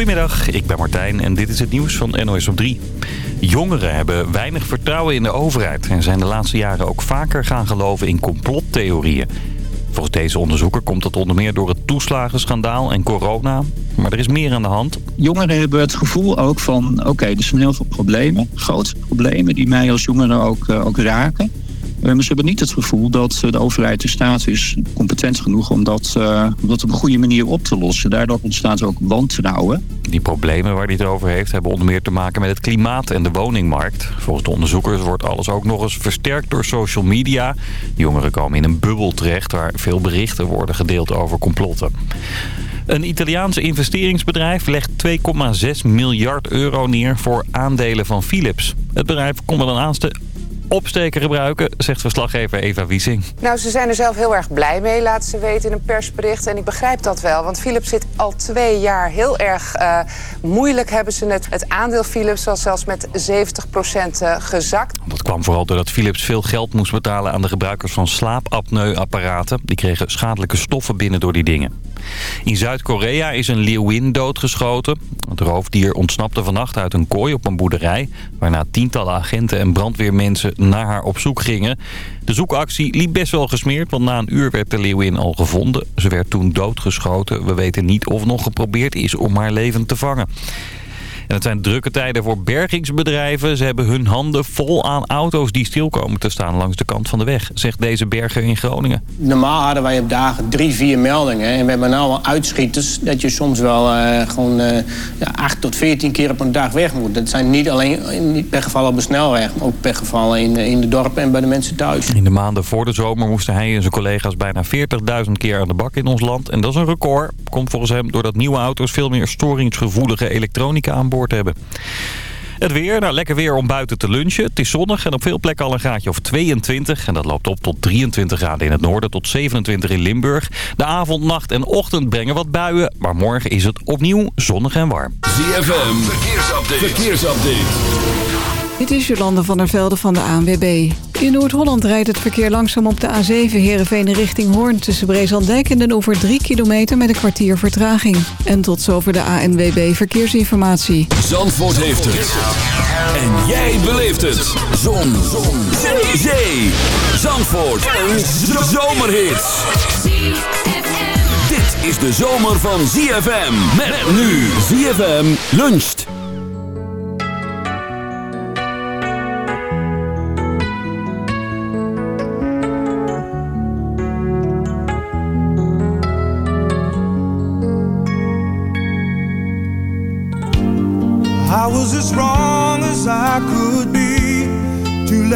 Goedemiddag, ik ben Martijn en dit is het nieuws van NOS op 3. Jongeren hebben weinig vertrouwen in de overheid... en zijn de laatste jaren ook vaker gaan geloven in complottheorieën. Volgens deze onderzoeker komt dat onder meer door het toeslagenschandaal en corona. Maar er is meer aan de hand. Jongeren hebben het gevoel ook van... oké, er zijn heel veel problemen, grote problemen... die mij als jongere ook, uh, ook raken... Maar ze hebben niet het gevoel dat de overheid in staat is, competent genoeg om dat, uh, om dat op een goede manier op te lossen. Daardoor ontstaat ook wantrouwen. Die problemen waar hij het over heeft hebben onder meer te maken met het klimaat en de woningmarkt. Volgens de onderzoekers wordt alles ook nog eens versterkt door social media. jongeren komen in een bubbel terecht waar veel berichten worden gedeeld over complotten. Een Italiaans investeringsbedrijf legt 2,6 miljard euro neer voor aandelen van Philips. Het bedrijf kon wel een opsteken gebruiken, zegt verslaggever Eva Wiesing. Nou, ze zijn er zelf heel erg blij mee, laten ze weten in een persbericht. En ik begrijp dat wel, want Philips zit al twee jaar heel erg uh, moeilijk. Hebben ze het, het aandeel Philips was zelfs met 70% uh, gezakt. Dat kwam vooral doordat Philips veel geld moest betalen aan de gebruikers van slaapapneuapparaten. Die kregen schadelijke stoffen binnen door die dingen. In Zuid-Korea is een leeuwin doodgeschoten. Het roofdier ontsnapte vannacht uit een kooi op een boerderij... waarna tientallen agenten en brandweermensen naar haar op zoek gingen. De zoekactie liep best wel gesmeerd, want na een uur werd de leeuwin al gevonden. Ze werd toen doodgeschoten. We weten niet of nog geprobeerd is om haar levend te vangen. En het zijn drukke tijden voor bergingsbedrijven. Ze hebben hun handen vol aan auto's die stil komen te staan langs de kant van de weg, zegt deze berger in Groningen. Normaal hadden wij op dagen drie, vier meldingen. En we hebben nu al uitschieters dat je soms wel uh, gewoon uh, acht tot veertien keer op een dag weg moet. Dat zijn niet alleen niet per geval op de snelweg, maar ook per geval in, in de dorpen en bij de mensen thuis. In de maanden voor de zomer moesten hij en zijn collega's bijna 40.000 keer aan de bak in ons land. En dat is een record. Komt volgens hem doordat nieuwe auto's veel meer storingsgevoelige elektronica aan boord hebben. Het weer, nou lekker weer om buiten te lunchen. Het is zonnig en op veel plekken al een graadje of 22. En dat loopt op tot 23 graden in het noorden, tot 27 in Limburg. De avond, nacht en ochtend brengen wat buien. Maar morgen is het opnieuw zonnig en warm. ZFM, verkeersupdate. verkeersupdate. Dit is Jolande van der Velde van de ANWB. In Noord-Holland rijdt het verkeer langzaam op de A7 Heerenveen richting Hoorn... tussen Brezandijk en Den Oever 3 kilometer met een kwartier vertraging. En tot zover de ANWB Verkeersinformatie. Zandvoort heeft het. En jij beleeft het. Zon. Zon. Zee. Zandvoort. Een zomerhit. Dit is de zomer van ZFM. Met nu ZFM luncht.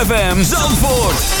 ZFM Zandvoort.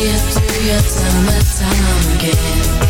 you, do you, tell again.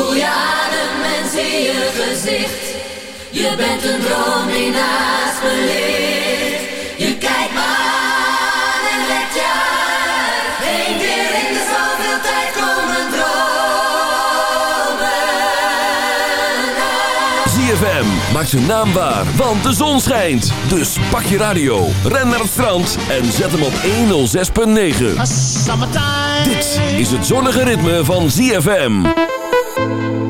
Voel je adem en zie je gezicht. Je bent een droom die naast me ligt. Je kijkt me aan en let je aan. Eén keer in de zoveel tijd komen dromen uit. ZFM maakt zijn naam waar, want de zon schijnt. Dus pak je radio, ren naar het strand en zet hem op 106.9. Dit is het zonnige ritme van ZFM. Thank you.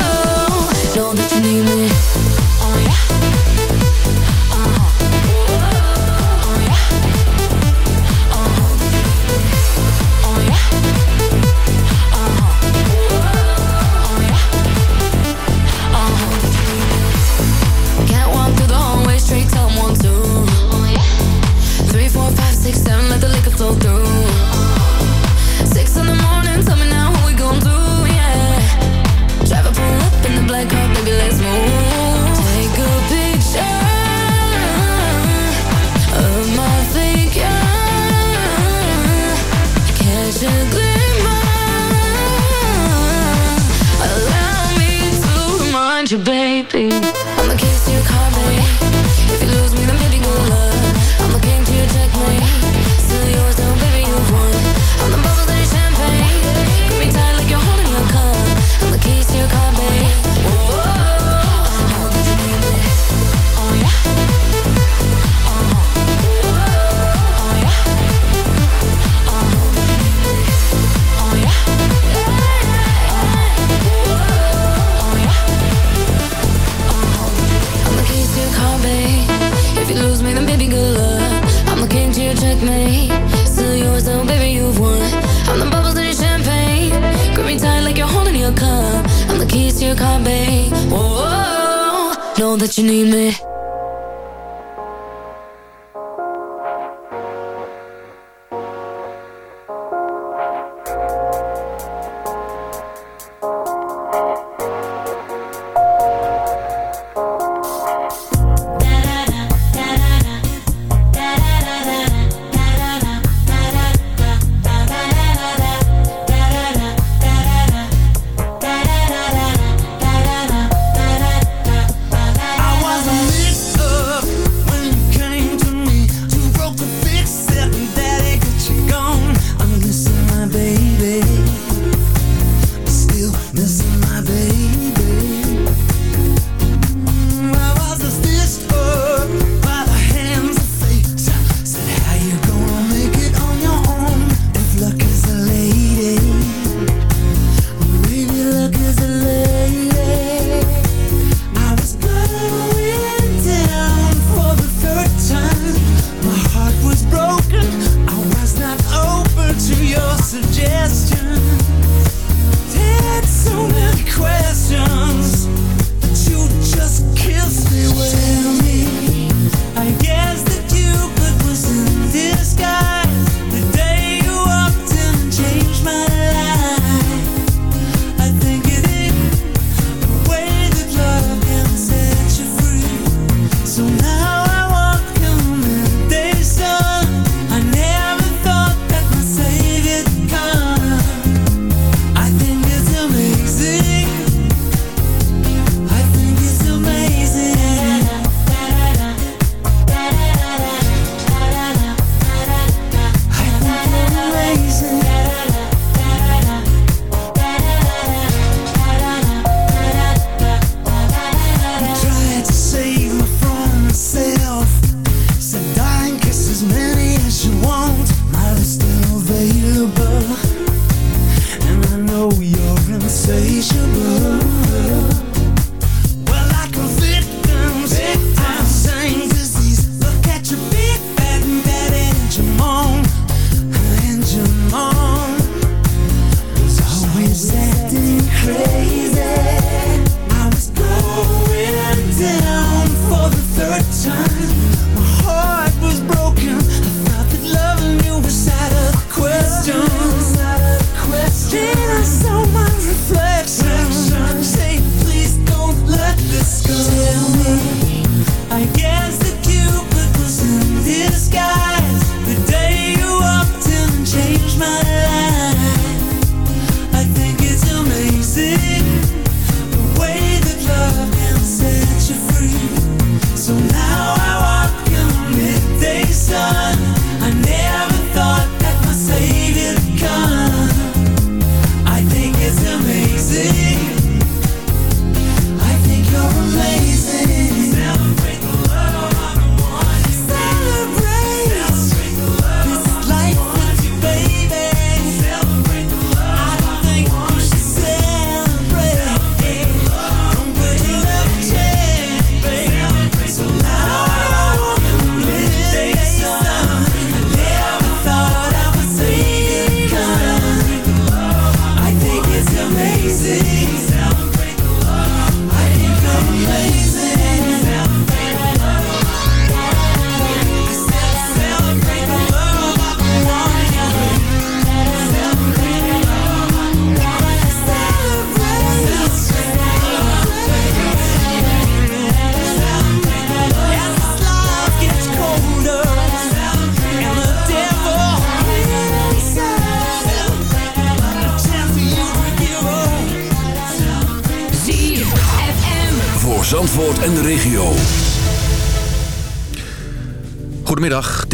baby.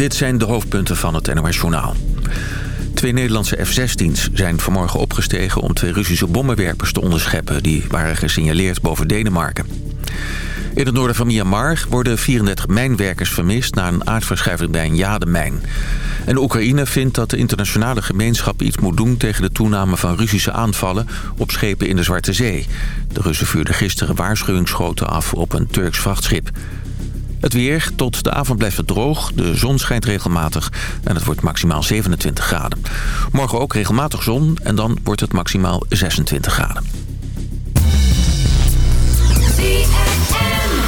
Dit zijn de hoofdpunten van het NOS Journaal. Twee Nederlandse F-16's zijn vanmorgen opgestegen om twee Russische bommenwerpers te onderscheppen. Die waren gesignaleerd boven Denemarken. In het noorden van Myanmar worden 34 mijnwerkers vermist na een aardverschuiving bij een jademijn. En Oekraïne vindt dat de internationale gemeenschap iets moet doen tegen de toename van Russische aanvallen op schepen in de Zwarte Zee. De Russen vuurden gisteren waarschuwingsschoten af op een Turks vrachtschip. Het weer, tot de avond blijft het droog, de zon schijnt regelmatig en het wordt maximaal 27 graden. Morgen ook regelmatig zon en dan wordt het maximaal 26 graden.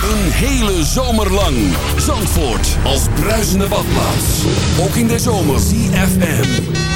Een hele zomer lang. Zandvoort als bruisende badplaats. Ook in de zomer. CFM.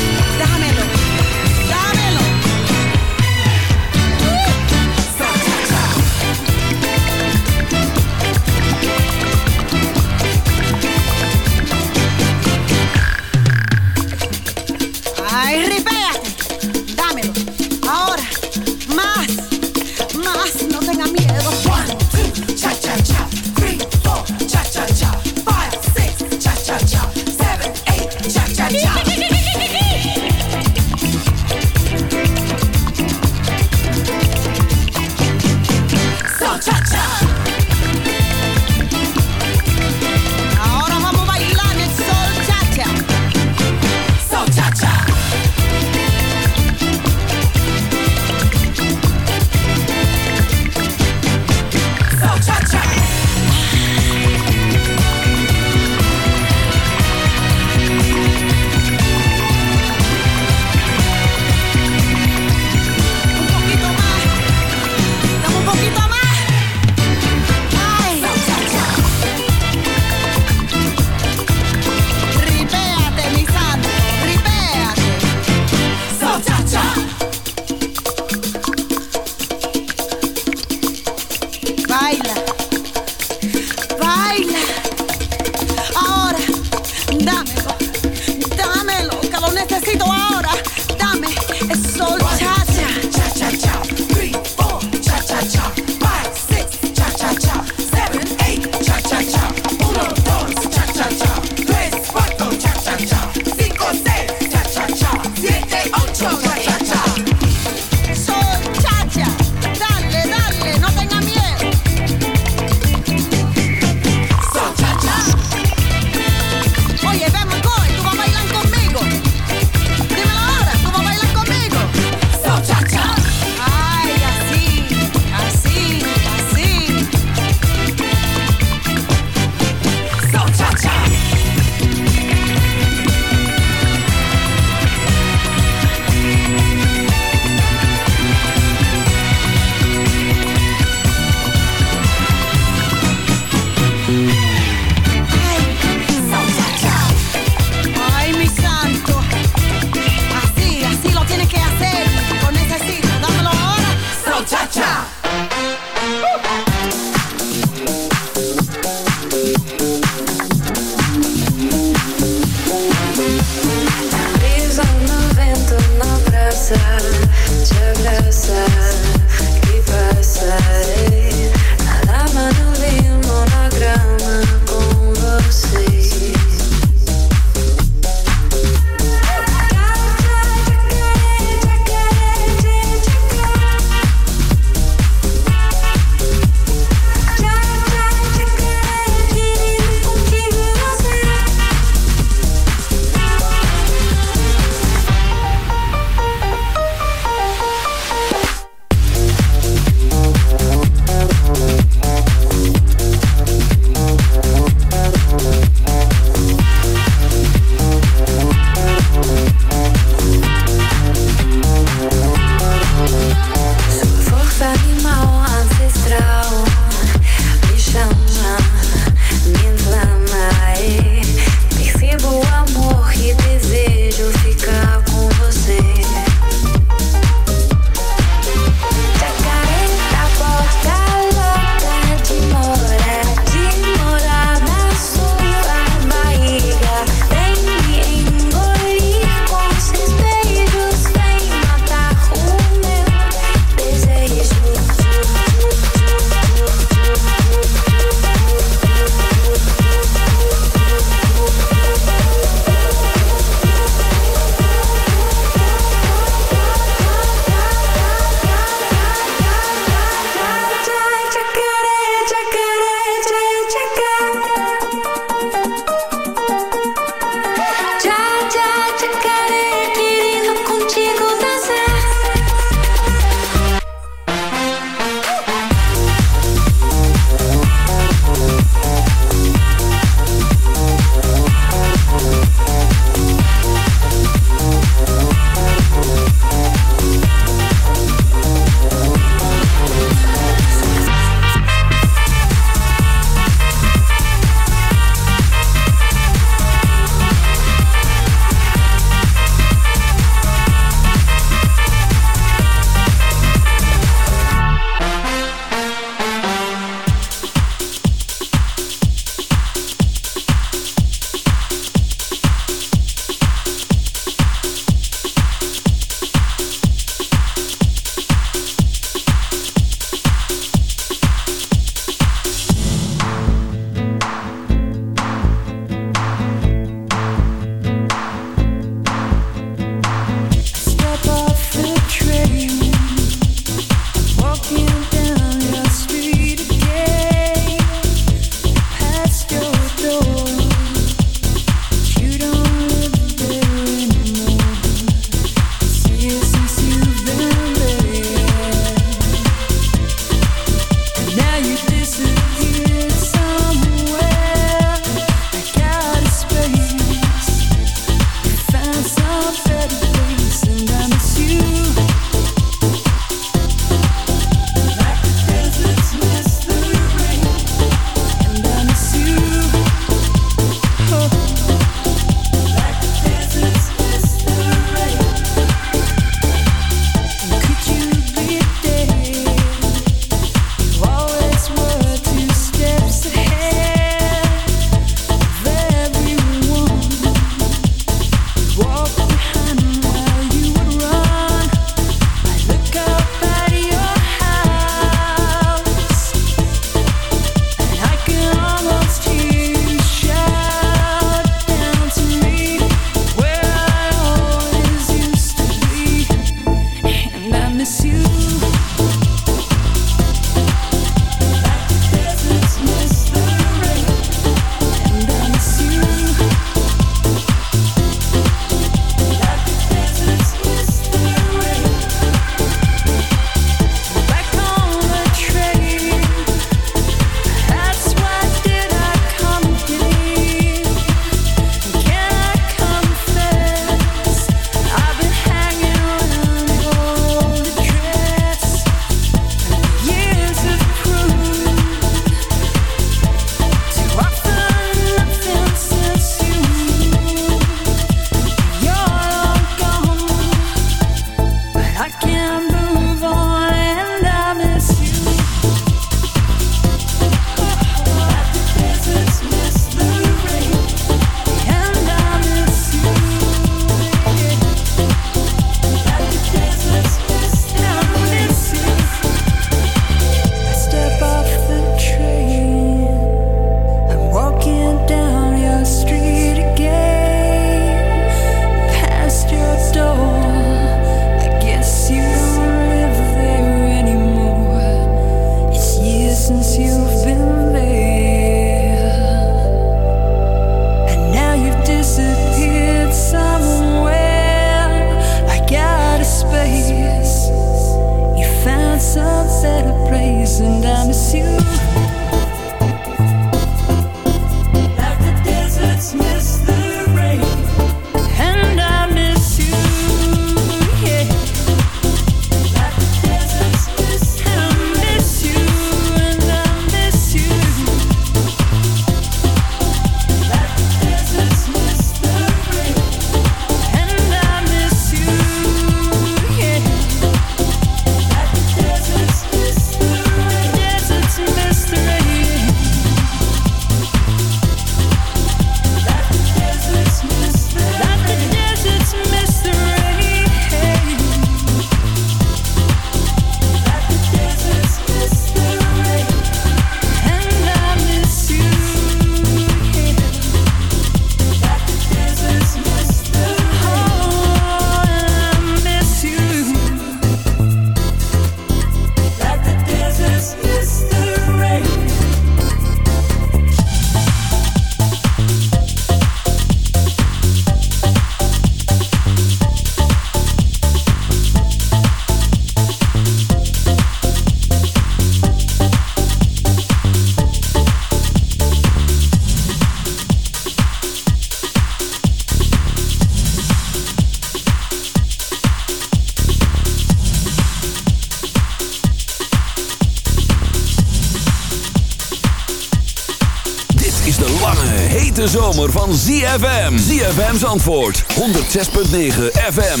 hete zomer van ZFM. ZFM's antwoord. 106.9 FM.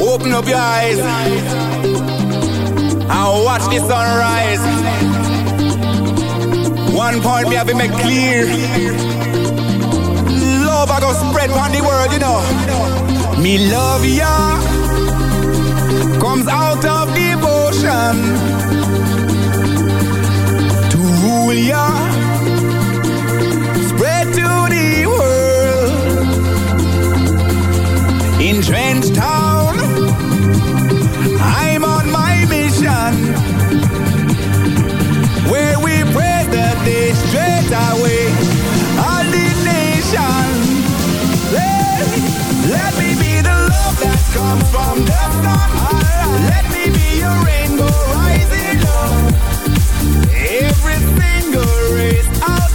Open up your eyes. And watch the sunrise. One point me have it made clear. Love I go spread on the world, you know. Me love ya. Comes out of devotion. To rule ya.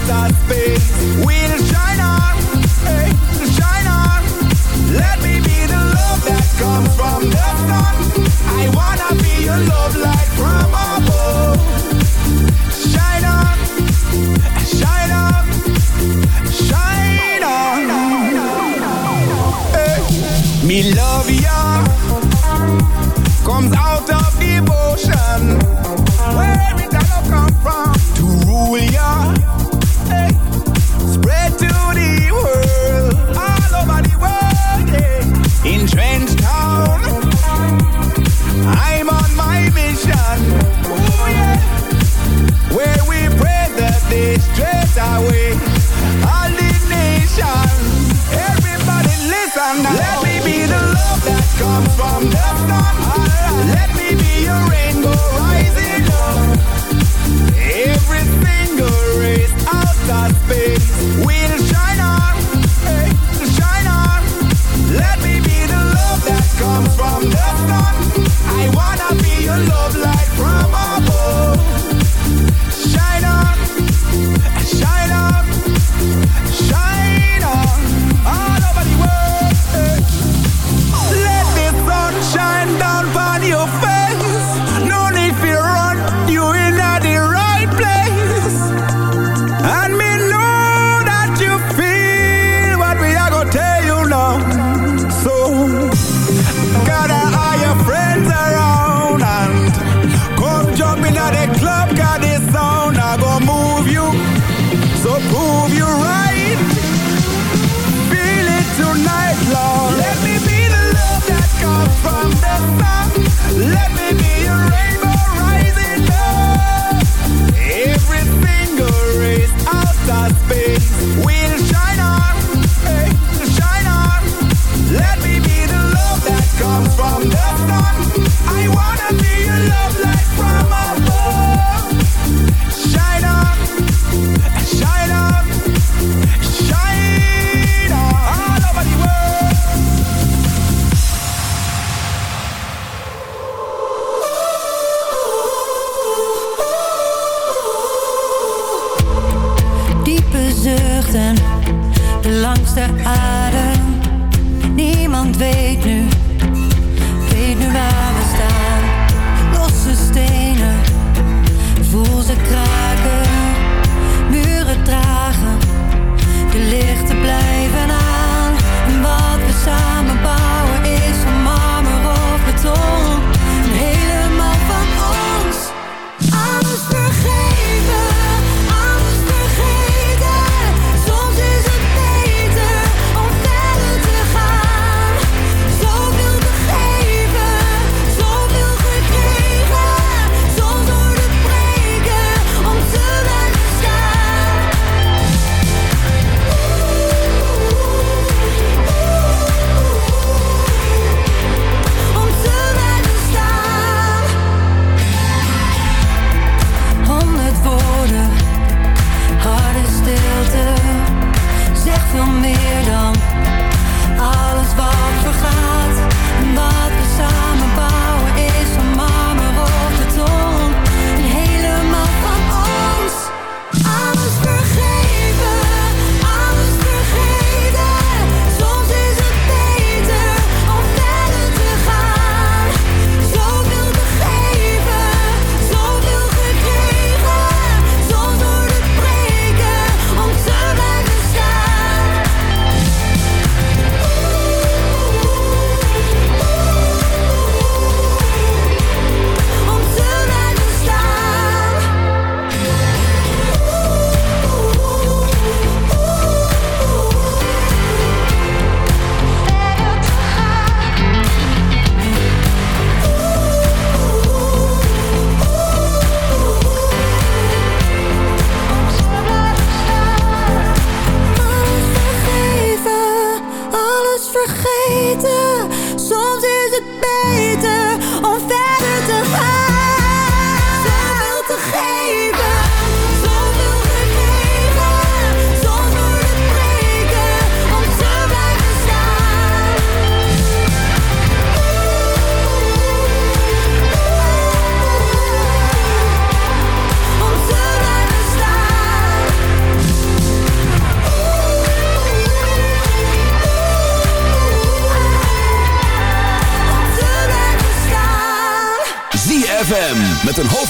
that space straight away. All the nations, everybody listen now. Let me be the love that comes from the sun. Let me be your rainbow rising up. Every single race out of space will shine on, hey, shine on. Let me be the love that comes from the sun. weet nu, weet nu waar we staan. Losse stenen, voel ze kraken. Muren dragen, de lichten blijven aan.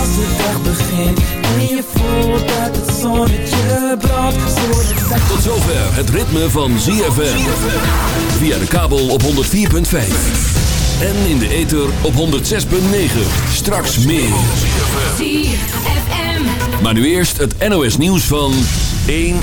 Als de dag begint en je voelt dat het zonnetje brandt Tot zover het ritme van ZFM. Via de kabel op 104.5. En in de ether op 106.9. Straks meer. ZFM. Maar nu eerst het NOS nieuws van 1